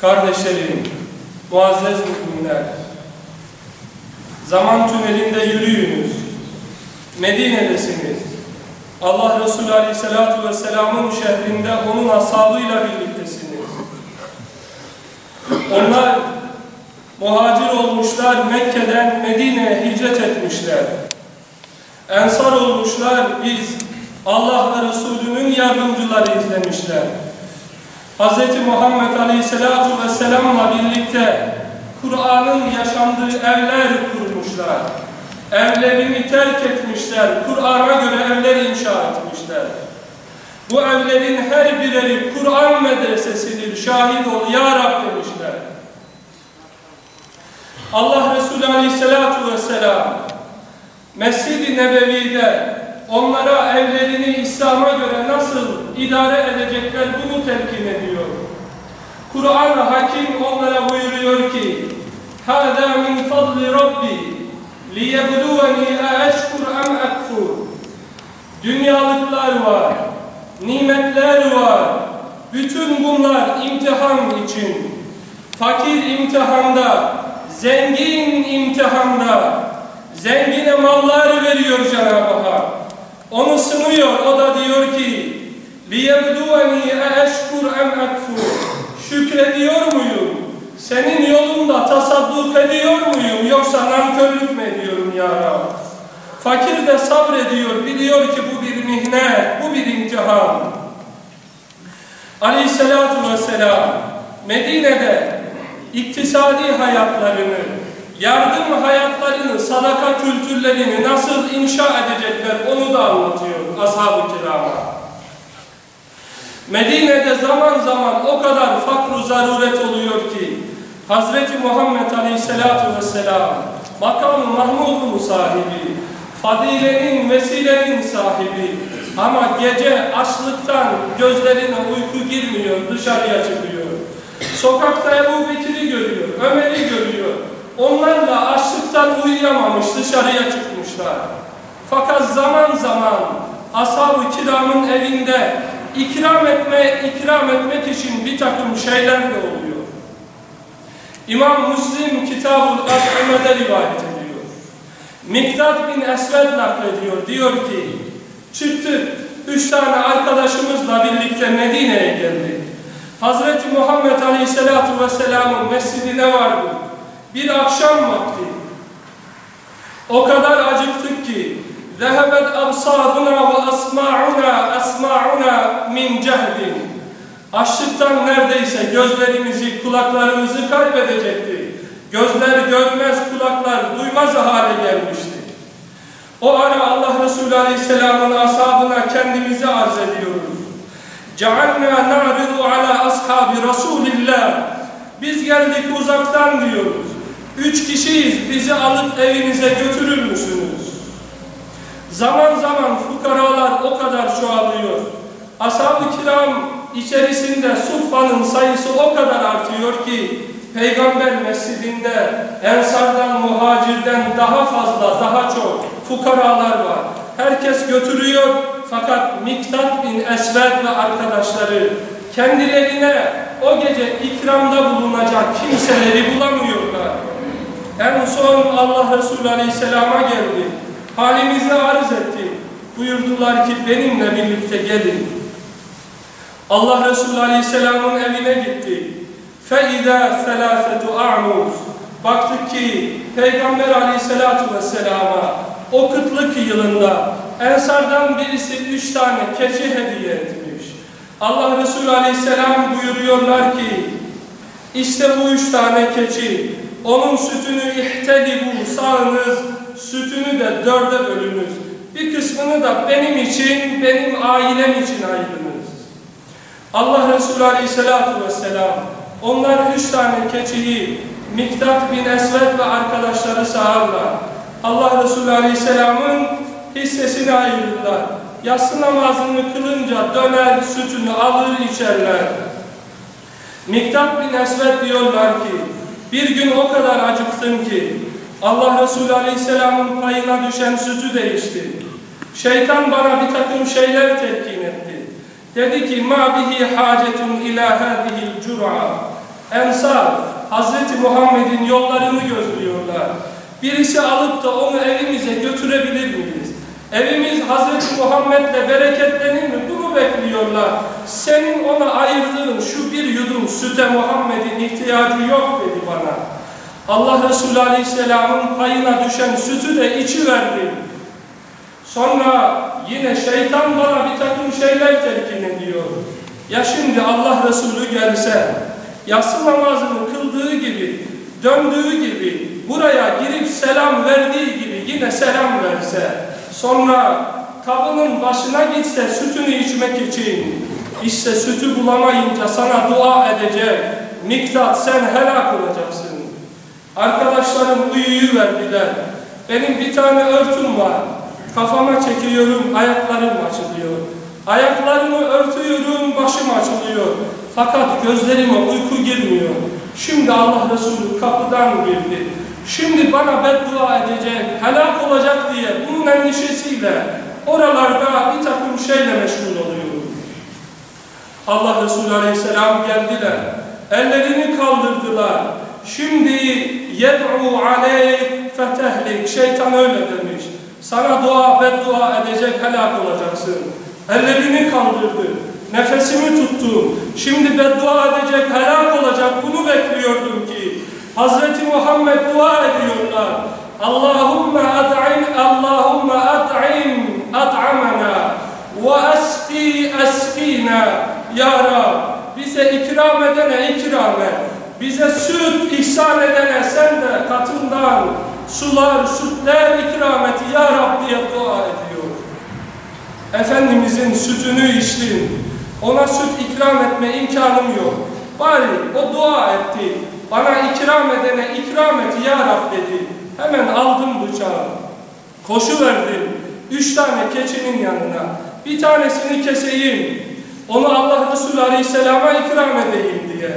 Kardeşlerim, muazzez müminler, zaman tünelinde yürüyünüz. Medine'desiniz. Allah Resulü Aleyhisselatü Vesselam'ın şehrinde onun ashabıyla birliktesiniz. Onlar muhacir olmuşlar, Mekke'den Medine'ye hicret etmişler. Ensar olmuşlar, biz Allah ve Resulünün yardımcıları izlemişler. Hz. Muhammed Aleyhisselatü Vesselam'la birlikte Kur'an'ın yaşandığı evler kurmuşlar. Evlerini terk etmişler, Kur'an'a göre evler inşa etmişler. Bu evlerin her bireri Kur'an medresesidir, şahit ol ya Rab demişler. Allah Resulü Aleyhisselatü Vesselam Mescid-i Nebevi'de onlara evlerini İslam'a göre nasıl idare edecekler bunu telkin ediyor. Kur'an-ı Hakim onlara buyuruyor ki هَذَا مِنْ فَضْلِ رَبِّي لِيَبْلُوَنِي أَشْكُرْ أَمْ أَكْفُرْ Dünyalıklar var, nimetler var. Bütün bunlar imtihan için. Fakir imtihanda, zengin imtihanda, zengine mallar veriyor Cenab-ı Hak. Onu sınıyor, o da diyor ki لِيَبْدُوَنِي اَشْكُرْ اَمْ اَكْفُرْ Şükrediyor muyum? Senin yolunda tasadduk ediyor muyum? Yoksa nankörlük mü ediyorum ya Rab? Fakir de sabrediyor, biliyor ki bu bir mihnet, bu bir imtihan. Aleyhissalatu vesselam Medine'de iktisadi hayatlarını, yardım hayatlarını, sadaka kültürlerini nasıl inşa edecekler onu da anlatıyor ashab-ı kirama. Medine'de zaman zaman o kadar fakru zaruret oluyor ki Hazreti Muhammed Aleyhisselatü Vesselam makamı Mahmud'un sahibi, fadilenin, vesilenin sahibi ama gece açlıktan gözlerine uyku girmiyor, dışarıya çıkıyor. Sokakta Ebu Bekir'i görüyor, Ömer'i görüyor. Onlar da açlıktan uyuyamamış, dışarıya çıkmışlar. Fakat zaman zaman ashab-ı kiramın evinde ikram etme, ikram etmek için bir takım şeyler de oluyor. İmam Müslim Kitab-ül At'imede rivayet ediyor. Miktat bin Esved naklediyor. Diyor ki, çıktık, üç tane arkadaşımızla birlikte Medine'ye geldik. Hazreti Muhammed Aleyhisselatü Vesselam'ın mescidine vardık. Bir akşam vakti. O kadar acıktık ki ذهبت أبصارنا وأسماعنا أسماعنا min cehdin. Açlıktan neredeyse gözlerimizi, kulaklarımızı kaybedecekti. Gözler görmez, kulaklar duymaz hale gelmişti. O ara Allah Resulü Aleyhisselam'ın ashabına kendimizi arz ediyoruz. جَعَلْنَا نَعْرِضُ عَلَى أَصْحَابِ رَسُولِ اللّٰهِ Biz geldik uzaktan diyoruz. Üç kişiyiz, bizi alıp evinize götürür müsünüz? Zaman zaman fukaralar o kadar çoğalıyor. Ashab-ı kiram içerisinde suffanın sayısı o kadar artıyor ki Peygamber mescidinde ensardan, muhacirden daha fazla, daha çok fukaralar var. Herkes götürüyor fakat Miktat bin Esved ve arkadaşları kendilerine o gece ikramda bulunacak kimseleri bulamıyorlar. En son Allah Resulü Aleyhisselam'a geldi. Halimizi arz etti. Buyurdular ki benimle birlikte gelin. Allah Resulü Aleyhisselam'ın evine gitti. فَاِذَا ثَلَافَةُ اَعْمُوزُ Baktık ki Peygamber Aleyhisselatü Vesselam'a o kıtlık yılında Ensardan birisi üç tane keçi hediye etmiş. Allah Resulü Aleyhisselam buyuruyorlar ki işte bu üç tane keçi onun sütünü ihtelibu sağınız sütünü de dörde bölünüz. Bir kısmını da benim için, benim ailem için ayırınız. Allah Resulü Aleyhisselatü Vesselam onlar üç tane keçiyi Miktat bin Esved ve arkadaşları sağarlar. Allah Resulü Aleyhisselam'ın hissesini ayırırlar. Yatsı namazını kılınca döner sütünü alır içerler. Miktat bin Esved diyorlar ki bir gün o kadar acıktım ki Allah Resulü Aleyhisselam'ın payına düşen sütü değişti. Şeytan bana bir takım şeyler telkin etti. Dedi ki ma bihi hacetun ila hadihil cura. Ensar, Hazreti Muhammed'in yollarını gözlüyorlar. Birisi alıp da onu evimize götürebilir miyiz? Evimiz Hazreti Muhammed'le bereketlenir mi? Bunu bekliyorlar. Senin ona ayırdığın şu bir yudum süte Muhammed'in ihtiyacı yok dedi bana. Allah Resulü Aleyhisselam'ın payına düşen sütü de içi verdi. Sonra yine şeytan bana bir takım şeyler telkin ediyor. Ya şimdi Allah Resulü gelse, yatsı namazını kıldığı gibi, döndüğü gibi, buraya girip selam verdiği gibi yine selam verse, sonra kabının başına gitse sütünü içmek için, işte sütü bulamayınca sana dua edecek, Miktat sen helak olacaksın. Arkadaşlarım uyuyu verdiler. Benim bir tane örtüm var. Kafama çekiyorum, ayaklarım açılıyor. Ayaklarımı örtüyorum, başım açılıyor. Fakat gözlerime uyku girmiyor. Şimdi Allah Resulü kapıdan girdi. Şimdi bana beddua edecek, helak olacak diye bunun endişesiyle oralarda bir takım şeyle meşgul oluyorum. Allah Resulü Aleyhisselam geldiler. Ellerini kaldırdılar. Şimdi yed'u aleyk fetehlik. Şeytan öyle demiş. Sana dua, beddua edecek, helak olacaksın. Ellerini kaldırdı. Nefesimi tuttum. Şimdi beddua edecek, helak olacak. Bunu bekliyordum ki. Hazreti Muhammed dua ediyorlar. Allahümme ad'im, Allahümme ad'im, ad'amana ve eski eskina. Ya Rab, bize ikram edene ikram et. Bize süt ihsan edene sen de katından sular, sütler ikram et ya Rab diye dua ediyor. Efendimizin sütünü içtim. Ona süt ikram etme imkanım yok. Bari o dua etti. Bana ikram edene ikram et ya Rab dedi. Hemen aldım bıçağı. Koşu verdim. Üç tane keçinin yanına. Bir tanesini keseyim. Onu Allah Resulü Aleyhisselam'a ikram edeyim diye.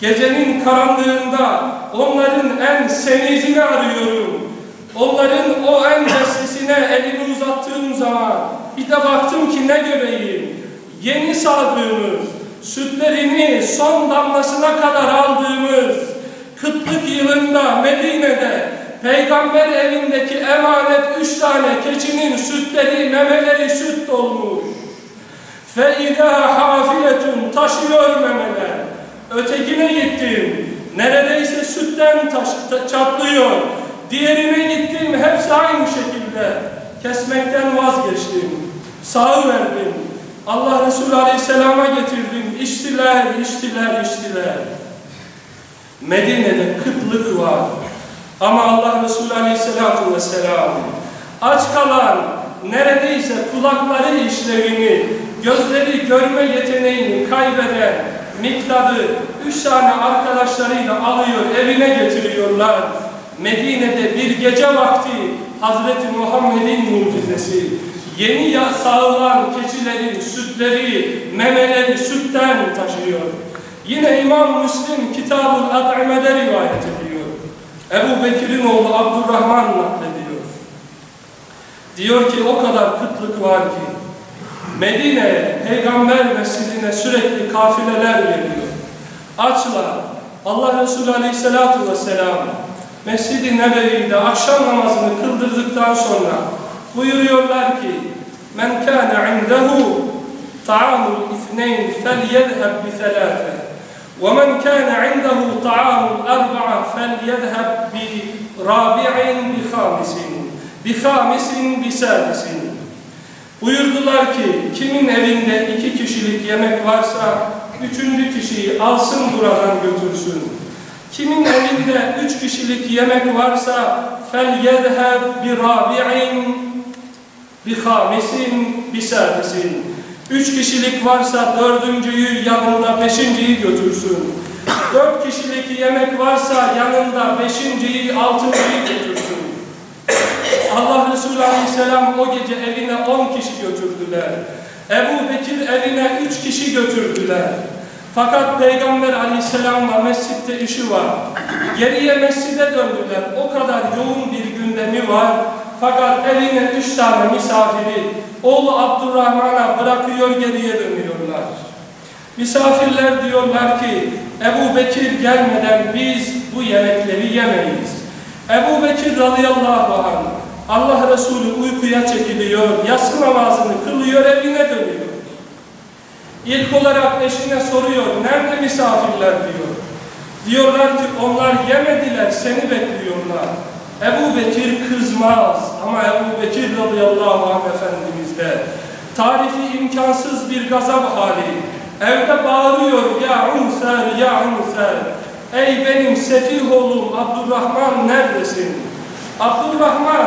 Gecenin karanlığında onların en senizini arıyorum. Onların o en beslisine elimi uzattığım zaman bir de baktım ki ne göreyim. Yeni sağdığımız, sütlerini son damlasına kadar aldığımız kıtlık yılında Medine'de peygamber evindeki emanet üç tane keçinin sütleri, memeleri süt dolmuş. فَاِذَا حَافِلَةٌ taşıyor memeler. Ötekine gittim. Neredeyse sütten taş, çatlıyor. Diğerine gittim. Hepsi aynı şekilde. Kesmekten vazgeçtim. Sağı verdim. Allah Resulü Aleyhisselam'a getirdim. İçtiler, içtiler, içtiler. Medine'de kıtlık var. Ama Allah Resulü Aleyhisselatü Vesselam aç kalan, neredeyse kulakları işlevini, gözleri görme yeteneğini kaybeden Miktadı üç tane arkadaşlarıyla alıyor, evine getiriyorlar. Medine'de bir gece vakti Hazreti Muhammed'in mucizesi. Yeni ya sağılan keçilerin sütleri, memeleri sütten taşıyor. Yine İmam Müslim Kitab-ül Ad'ime'de rivayet ediyor. Ebu Bekir'in oğlu Abdurrahman naklediyor. Diyor ki o kadar kıtlık var ki Medine'ye, Peygamber mescidine sürekli kafileler geliyor. Açlar. Allah Resulü Aleyhisselatü Vesselam Mescid-i Nebevi'de akşam namazını kıldırdıktan sonra buyuruyorlar ki Men kâne indehu ta'amul ithneyn felyedheb bi thelâfe ve men kâne indehu ta'amul arba'a felyedheb bi rabi'in bi bi bi sadisin Buyurdular ki kimin evinde iki kişilik yemek varsa üçüncü kişiyi alsın buradan götürsün. Kimin evinde üç kişilik yemek varsa bir hamisin, bir sadisin. Üç kişilik varsa dördüncüyü yanında beşinciyi götürsün. Dört kişilik yemek varsa yanında beşinciyi, altıncıyı götürsün. Allah Resulü Aleyhisselam o gece evine on kişi götürdüler. Ebu Bekir evine üç kişi götürdüler. Fakat Peygamber aleyhisselamla mescitte işi var. Geriye mescide döndüler. O kadar yoğun bir gündemi var. Fakat evine üç tane misafiri oğlu Abdurrahman'a bırakıyor geriye dönüyorlar. Misafirler diyorlar ki Ebu Bekir gelmeden biz bu yemekleri yemeyiz. Ebu Bekir radıyallahu anh Allah Resulü uykuya çekiliyor, yatsı namazını kılıyor, evine dönüyor. İlk olarak eşine soruyor, nerede misafirler diyor. Diyorlar ki onlar yemediler, seni bekliyorlar. Ebu Bekir kızmaz ama Ebu Bekir radıyallahu anh Efendimiz de tarifi imkansız bir gazap hali. Evde bağırıyor, ya Unser, ya Unser. Ey benim sefih oğlum Abdurrahman neredesin? Abdurrahman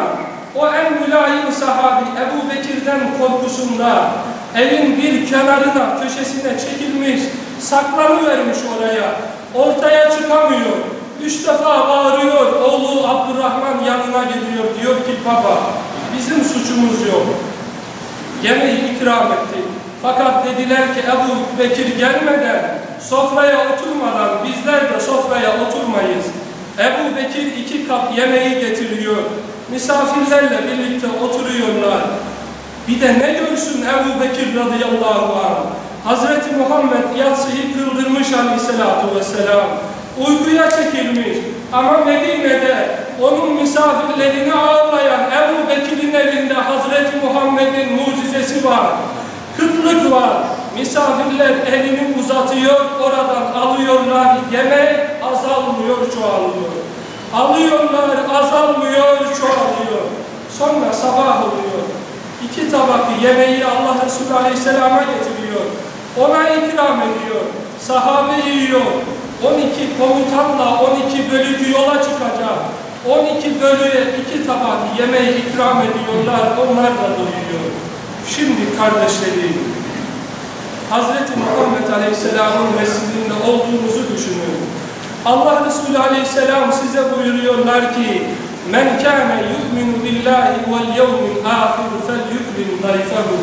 o en mülayim sahabi Ebu Bekir'den korkusunda evin bir kenarına, köşesine çekilmiş, saklanıvermiş oraya. Ortaya çıkamıyor. Üç defa bağırıyor. Oğlu Abdurrahman yanına gidiyor. Diyor ki baba bizim suçumuz yok. Yemeği ikram etti. Fakat dediler ki Ebu Bekir gelmeden, sofraya oturmadan bizler de sofraya oturmayız. Ebu Bekir iki kap yemeği getiriyor. Misafirlerle birlikte oturuyorlar. Bir de ne görsün Ebu Bekir radıyallahu anh? Hazreti Muhammed yatsıyı kıldırmış aleyhissalatu vesselam. Uykuya çekilmiş. Ama Medine'de onun misafirlerini ağırlayan Ebu Bekir'in elinde Hazreti Muhammed'in mucizesi var. Kıtlık var. Misafirler elini uzatıyor, oradan alıyorlar. Yemek azalmıyor, çoğalıyor. Alıyorlar, azalmıyor, çoğalıyor. Sonra sabah oluyor. İki tabak yemeği Allah Resulü Aleyhisselam'a getiriyor. Ona ikram ediyor. Sahabe yiyor. 12 komutanla 12 bölük yola çıkacak. 12 bölüye iki tabak yemeği ikram ediyorlar. Onlar da doyuyor. Şimdi kardeşlerim, Hazreti Muhammed Aleyhisselam'ın mescidinde olduğumuzu düşünün. Allah Resulü Aleyhisselam size buyuruyorlar ki Men kâne yu'minu billahi vel yevmil âhir fel yukrim dayfehu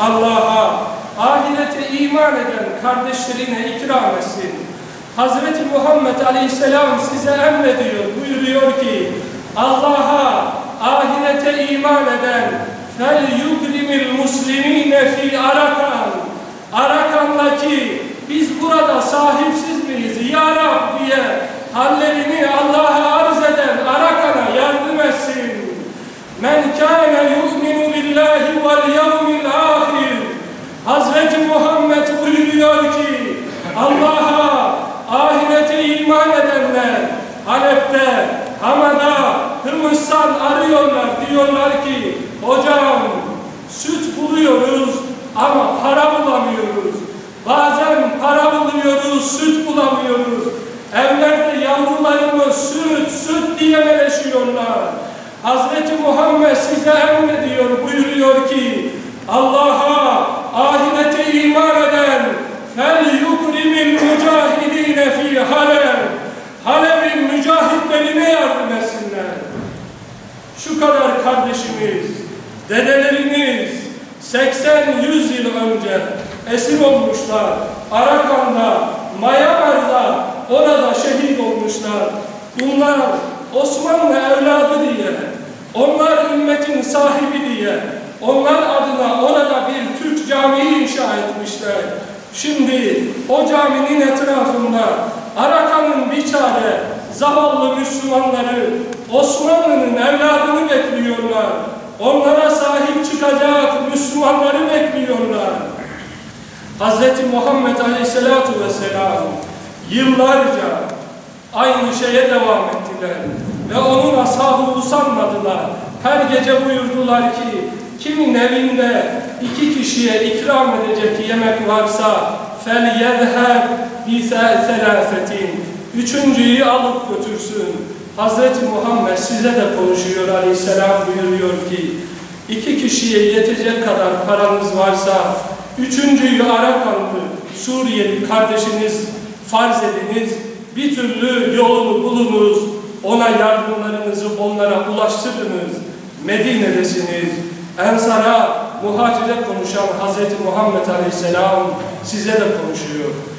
Allah'a, ahirete iman eden kardeşlerine ikram etsin. Hazreti Muhammed Aleyhisselam size emrediyor, buyuruyor ki Allah'a, ahirete iman eden fel yukrimil muslimine fi arakan Arakan'daki biz burada sahipsiz miyiz? Ya Rab diye hallerini Allah'a arz eden Arakan'a yardım etsin. Men kâne yu'minu billahi vel yevmil ahir. Hazreti Muhammed buyuruyor ki Allah'a ahirete iman edenler Halep'te, Hama'da, Hırmışsan arıyorlar. Diyorlar ki hocam süt buluyoruz ama para bulamıyoruz. Bazen para buluyoruz, süt bulamıyoruz. Evlerde yavrularımız süt, süt diye meleşiyorlar. Hazreti Muhammed size emrediyor, buyuruyor ki Allah'a, ahirete iman eden fel yukrimil mücahidine fi halem Halem'in mücahitlerine yardım etsinler. Şu kadar kardeşimiz, dedelerimiz 80-100 yıl önce esir olmuşlar. Arakan'da, Mayamar'da, orada şehit olmuşlar. Bunlar Osmanlı evladı diye, onlar ümmetin sahibi diye, onlar adına orada bir Türk camii inşa etmişler. Şimdi o caminin etrafında Arakan'ın biçare, zavallı Müslümanları Osmanlı'nın evladını bekliyorlar. Onlara sahip çıkacak Müslümanları bekliyorlar. Hz. Muhammed Aleyhisselatü Vesselam yıllarca aynı şeye devam ettiler. Ve onun ashabı usanmadılar. Her gece buyurdular ki kimin evinde iki kişiye ikram edecek yemek varsa فَلْيَذْهَبْ بِسَلَاسَةٍ Üçüncüyü alıp götürsün. Hz. Muhammed size de konuşuyor aleyhisselam buyuruyor ki iki kişiye yetecek kadar paranız varsa üçüncüyü Arakanlı Suriyeli kardeşiniz farz ediniz bir türlü yolunu bulunuz ona yardımlarınızı onlara ulaştırdınız Medine'desiniz Ensara muhacire konuşan Hz. Muhammed Aleyhisselam size de konuşuyor